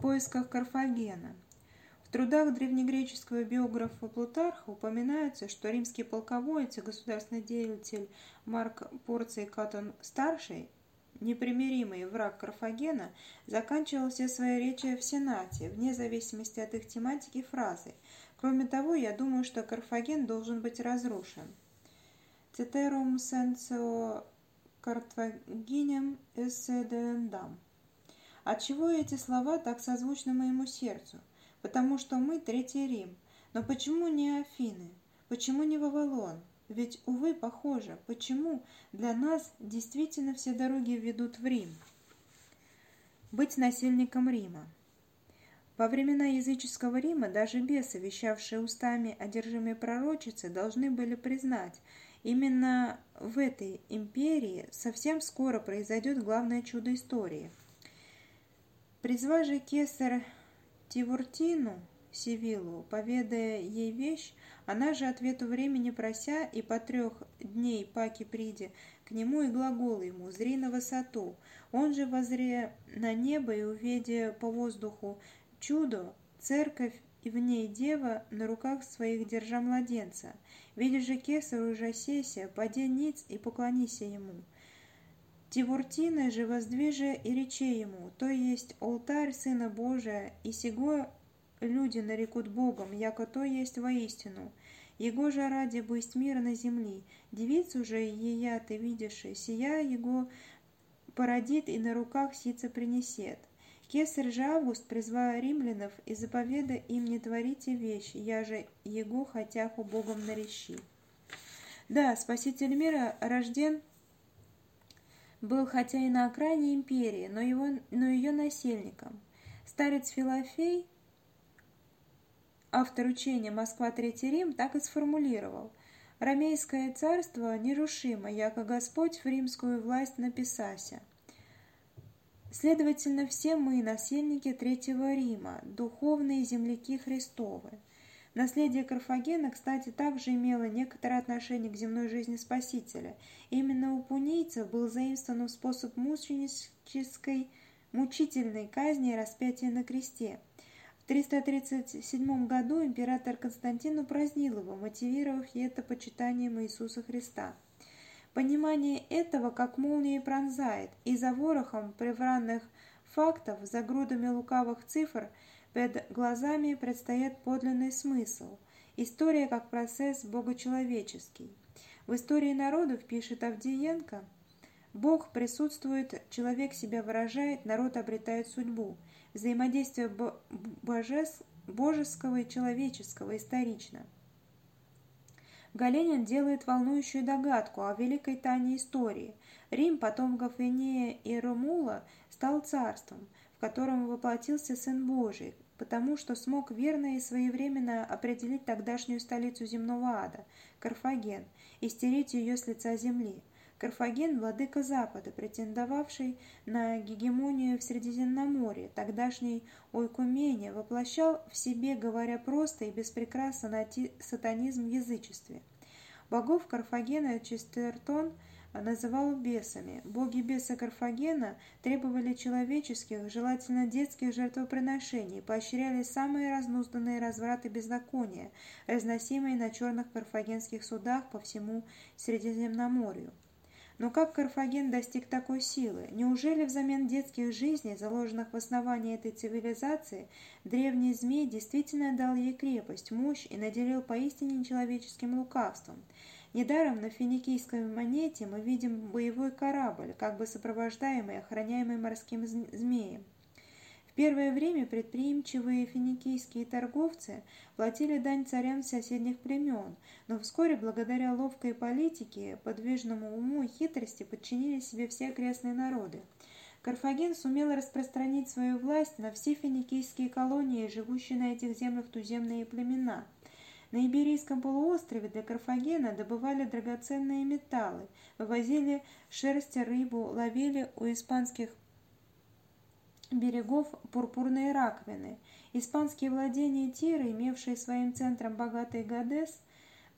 поисках Карфагена. В трудах древнегреческого биографа Плутарха упоминается, что римский полководец и государственный деятель Марк Порций Катон-старший, непримиримый враг Карфагена, заканчивал все свои речи в Сенате, вне зависимости от их тематики фразой «Кроме того, я думаю, что Карфаген должен быть разрушен». Sensio Carthaginem esse delendam. Отчего эти слова так созвучны моему сердцу? Потому что мы Третий Рим. Но почему не Афины? Почему не Вавилон? Ведь, увы, похоже, почему для нас действительно все дороги ведут в Рим? Быть насильником Рима. Во времена языческого Рима даже бесы, вещавшие устами одержимой пророчицы, должны были признать, именно в этой империи совсем скоро произойдет главное чудо истории. Призва же кесарь Тивуртину, Сивилу, поведая ей вещь, она же ответу времени прося, и по трех дней паки приди к нему и глагол ему, зри на высоту. Он же возре на небо и увидя по воздуху чудо, церковь и в ней дева на руках своих держа младенца. Видя же кесар ужасеся, поди ниц и поклонися ему. Тивуртина же воздвиже и рече ему, то есть алтарь Сына Божия, и сего люди нарекут Богом, яко то есть воистину. Его же ради быть мира на земли, девицу же ея ты видишь, сия его породит и на руках сица принесет. Кесарь же Август призвал римлянов и заповеда им не творите вещи, я же его хотяху Богом нарещи. Да, Спаситель мира рожден был хотя и на окраине империи, но, его, но ее насельником. Старец Филофей, автор учения «Москва, Третий Рим», так и сформулировал. «Ромейское царство нерушимо, яко Господь в римскую власть написася». Следовательно, все мы насельники Третьего Рима, духовные земляки Христовы. Наследие Карфагена, кстати, также имело некоторое отношение к земной жизни Спасителя. Именно у пунийцев был заимствован способ мученической, мучительной казни и распятия на кресте. В 337 году император Константин упразднил его, мотивировав это почитанием Иисуса Христа. Понимание этого как молнией пронзает, и за ворохом привранных фактов, за грудами лукавых цифр – Перед глазами предстоит подлинный смысл. История как процесс богочеловеческий. В истории народов, пишет Авдиенко, Бог присутствует, человек себя выражает, народ обретает судьбу. Взаимодействие божеского и человеческого исторично. Галенин делает волнующую догадку о великой тайне истории. Рим, потомков Инея и Ромула, стал царством – в котором воплотился Сын Божий, потому что смог верно и своевременно определить тогдашнюю столицу земного ада – Карфаген, и стереть ее с лица земли. Карфаген – владыка Запада, претендовавший на гегемонию в Средиземноморье, тогдашний Ойкумене, воплощал в себе, говоря просто и без сатанизм в язычестве. Богов Карфагена Честертон – называл бесами. Боги беса Карфагена требовали человеческих, желательно детских жертвоприношений, поощряли самые разнузданные развраты беззакония, разносимые на черных карфагенских судах по всему Средиземноморью. Но как Карфаген достиг такой силы? Неужели взамен детских жизней, заложенных в основании этой цивилизации, древний змей действительно дал ей крепость, мощь и наделил поистине нечеловеческим лукавством – Недаром на финикийской монете мы видим боевой корабль, как бы сопровождаемый и охраняемый морским змеем. В первое время предприимчивые финикийские торговцы платили дань царям соседних племен, но вскоре, благодаря ловкой политике, подвижному уму и хитрости, подчинили себе все окрестные народы. Карфаген сумел распространить свою власть на все финикийские колонии, живущие на этих землях туземные племена – на Иберийском полуострове для Карфагена добывали драгоценные металлы, вывозили шерсть, рыбу, ловили у испанских берегов пурпурные раковины. Испанские владения Тиры, имевшие своим центром богатый Гадес,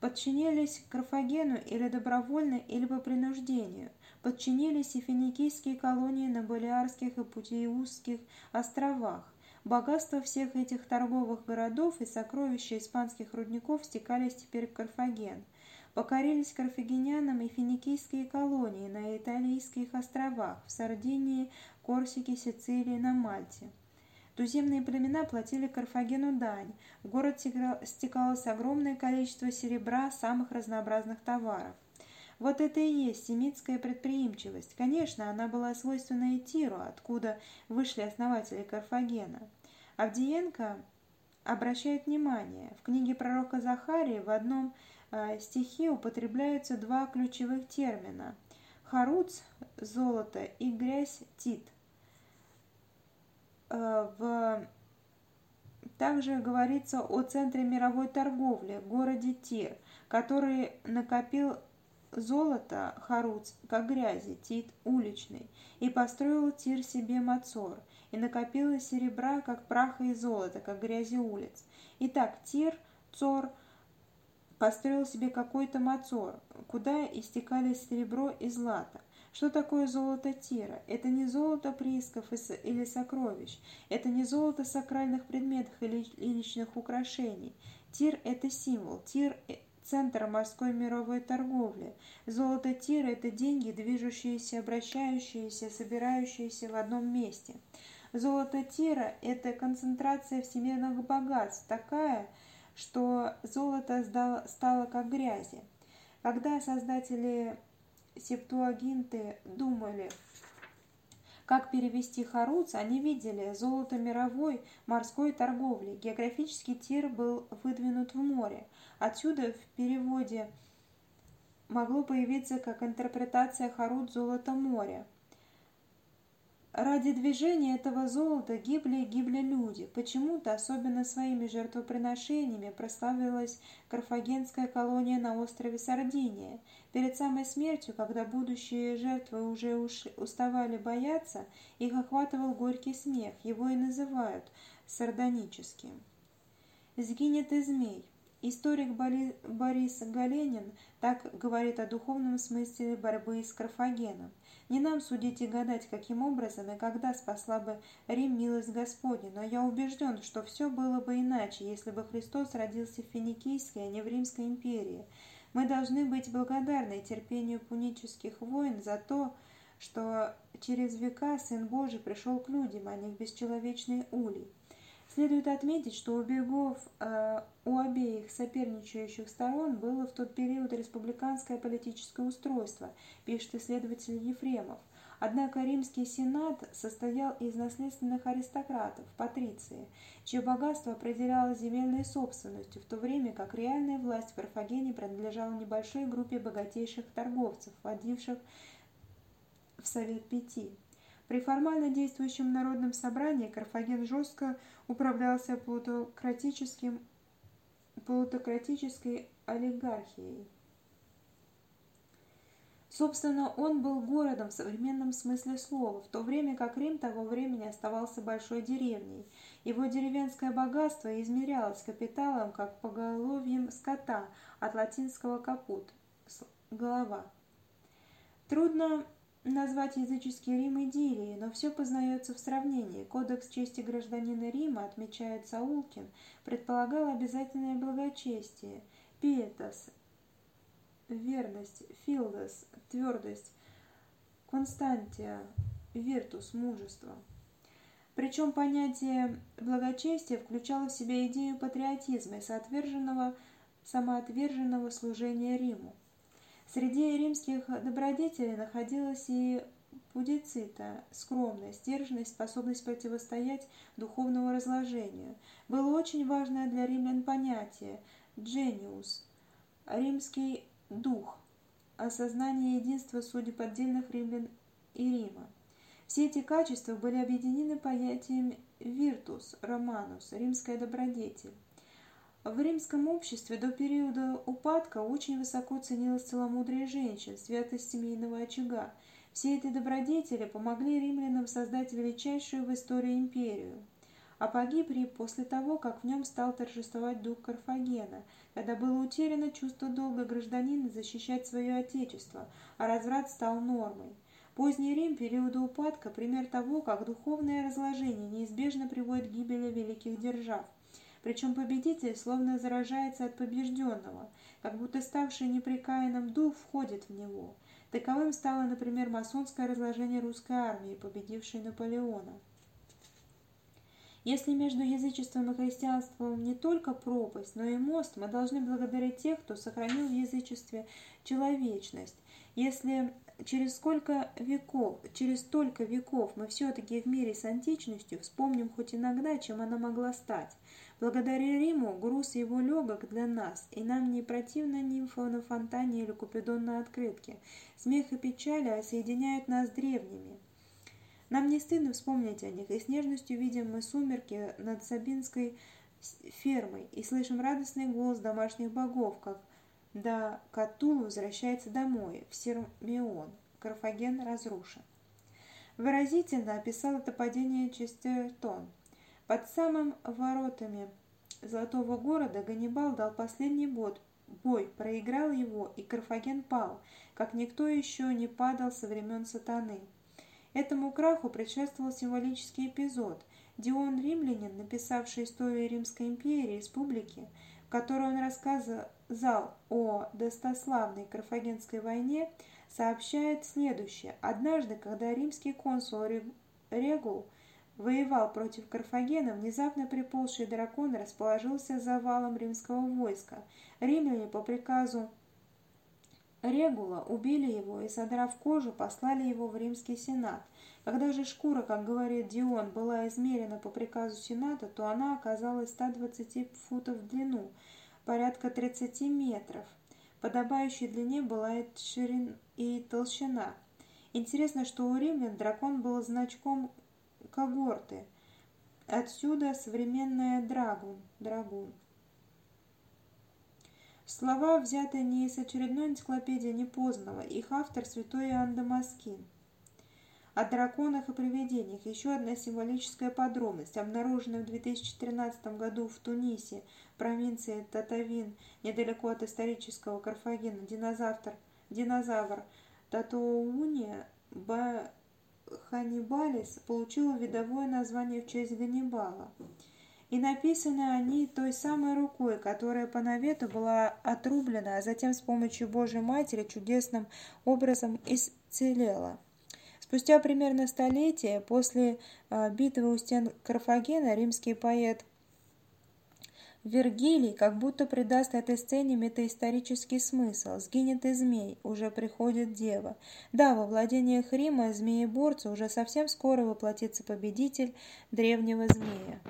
подчинились Карфагену или добровольно, или по принуждению. Подчинились и финикийские колонии на Балиарских и Путиусских островах. Богатство всех этих торговых городов и сокровища испанских рудников стекались теперь в Карфаген. Покорились карфагенянам и финикийские колонии на Италийских островах, в Сардинии, Корсике, Сицилии, на Мальте. Туземные племена платили Карфагену дань. В город стекалось огромное количество серебра, самых разнообразных товаров. Вот это и есть семитская предприимчивость. Конечно, она была свойственна и Тиру, откуда вышли основатели Карфагена. Авдиенко обращает внимание, в книге пророка Захарии в одном э, стихе употребляются два ключевых термина – харуц – золото и грязь – тит. Э, в... Также говорится о центре мировой торговли, городе Тир, который накопил золото Харуц, как грязи, Тит уличный, и построил Тир себе Мацор, и накопил серебра, как праха и золота, как грязи улиц. Итак, Тир, Цор, построил себе какой-то Мацор, куда истекали серебро и злато. Что такое золото Тира? Это не золото приисков или сокровищ, это не золото сакральных предметов или личных украшений. Тир – это символ, Тир центр морской мировой торговли. Золото Тира – это деньги, движущиеся, обращающиеся, собирающиеся в одном месте. Золото Тира – это концентрация всемирных богатств, такая, что золото стало как грязи. Когда создатели Септуагинты думали – как перевести Харуц, они видели золото мировой морской торговли. Географический тир был выдвинут в море. Отсюда в переводе могло появиться как интерпретация Харуц золото моря. Ради движения этого золота гибли и гибли люди. Почему-то, особенно своими жертвоприношениями, прославилась карфагенская колония на острове Сардиния. Перед самой смертью, когда будущие жертвы уже уставали бояться, их охватывал горький смех, его и называют сардоническим. «Сгинет и змей». Историк Борис Галенин так говорит о духовном смысле борьбы с Карфагеном. Не нам судить и гадать, каким образом и когда спасла бы Рим милость Господня, но я убежден, что все было бы иначе, если бы Христос родился в Финикийской, а не в Римской империи. Мы должны быть благодарны терпению пунических войн за то, что через века Сын Божий пришел к людям, а не в бесчеловечный улей. Следует отметить, что у берегов э, у обеих соперничающих сторон было в тот период республиканское политическое устройство, пишет исследователь Ефремов. Однако римский сенат состоял из наследственных аристократов, патриции, чье богатство определялось земельной собственностью, в то время как реальная власть в Карфагене принадлежала небольшой группе богатейших торговцев, входивших в Совет Пяти. При формально действующем народном собрании Карфаген жестко управлялся плутократическим, плутократической олигархией. Собственно, он был городом в современном смысле слова, в то время как Рим того времени оставался большой деревней. Его деревенское богатство измерялось капиталом, как поголовьем скота, от латинского «капут» – «голова». Трудно назвать языческий Рим идиллией, но все познается в сравнении. Кодекс чести гражданина Рима, отмечает Саулкин, предполагал обязательное благочестие, пиетас, верность, филдос, твердость, константия, виртус, мужество. Причем понятие благочестия включало в себя идею патриотизма и самоотверженного служения Риму. Среди римских добродетелей находилась и пудицита, скромность, сдержанность, способность противостоять духовному разложению. Было очень важное для римлян понятие «джениус» – римский дух, осознание единства судеб отдельных римлян и Рима. Все эти качества были объединены понятием «виртус», «романус», «римская добродетель». В римском обществе до периода упадка очень высоко ценилось целомудрие женщин, святость семейного очага. Все эти добродетели помогли римлянам создать величайшую в истории империю. А погиб Рим после того, как в нем стал торжествовать дух Карфагена, когда было утеряно чувство долга гражданина защищать свое отечество, а разврат стал нормой. Поздний Рим периода упадка – пример того, как духовное разложение неизбежно приводит к гибели великих держав. Причем победитель словно заражается от побежденного, как будто ставший непрекаянным дух входит в него. Таковым стало, например, масонское разложение русской армии, победившей Наполеона. Если между язычеством и христианством не только пропасть, но и мост, мы должны благодарить тех, кто сохранил в язычестве человечность. Если через сколько веков, через столько веков мы все-таки в мире с античностью, вспомним хоть иногда, чем она могла стать. Благодаря Риму груз его легок для нас, и нам не противно нимфа на фонтане или купидон на открытке. Смех и печаль соединяют нас древними. Нам не стыдно вспомнить о них, и с нежностью видим мы сумерки над Сабинской фермой и слышим радостный голос домашних богов, как да Катул возвращается домой, в Сермион. Карфаген разрушен. Выразительно описал это падение Честертон. Под самым воротами Золотого города Ганнибал дал последний бой, бой, проиграл его, и Карфаген пал, как никто еще не падал со времен сатаны. Этому краху предшествовал символический эпизод. Дион Римлянин, написавший историю Римской империи, республики, в которой он рассказал о достославной Карфагенской войне, сообщает следующее. Однажды, когда римский консул Регул воевал против Карфагена, внезапно приползший дракон расположился за валом римского войска. Римляне по приказу Регула убили его и, содрав кожу, послали его в римский сенат. Когда же шкура, как говорит Дион, была измерена по приказу сената, то она оказалась 120 футов в длину, порядка 30 метров. Подобающей длине была и, ширин, и толщина. Интересно, что у римлян дракон был значком когорты. Отсюда современная драгун. драгун. Слова взяты не из очередной энциклопедии Непознанного, их автор святой Иоанн Дамаскин. О драконах и привидениях еще одна символическая подробность, обнаруженная в 2013 году в Тунисе, провинции Татавин, недалеко от исторического Карфагена, динозавр, динозавр Татоуния Ханнибалис получила видовое название в честь Ганнибала и написаны они той самой рукой, которая по навету была отрублена, а затем с помощью Божьей Матери чудесным образом исцелела. Спустя примерно столетие после а, битвы у стен Карфагена римский поэт Вергилий как будто придаст этой сцене метаисторический смысл. Сгинет и змей, уже приходит дева. Да, во владениях Рима змееборца уже совсем скоро воплотится победитель древнего змея.